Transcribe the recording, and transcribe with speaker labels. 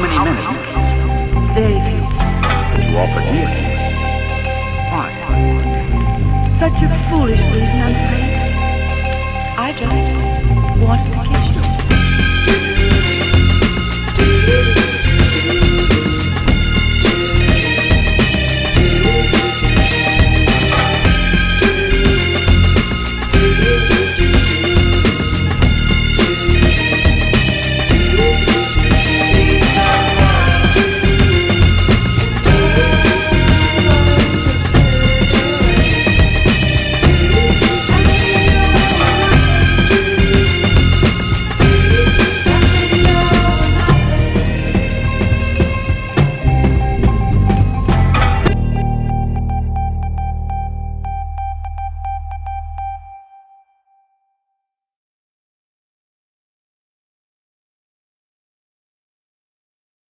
Speaker 1: many minutes? Very few. You offered me a kiss. Why? Such a foolish reason, I'm afraid. I just wanted to kiss you.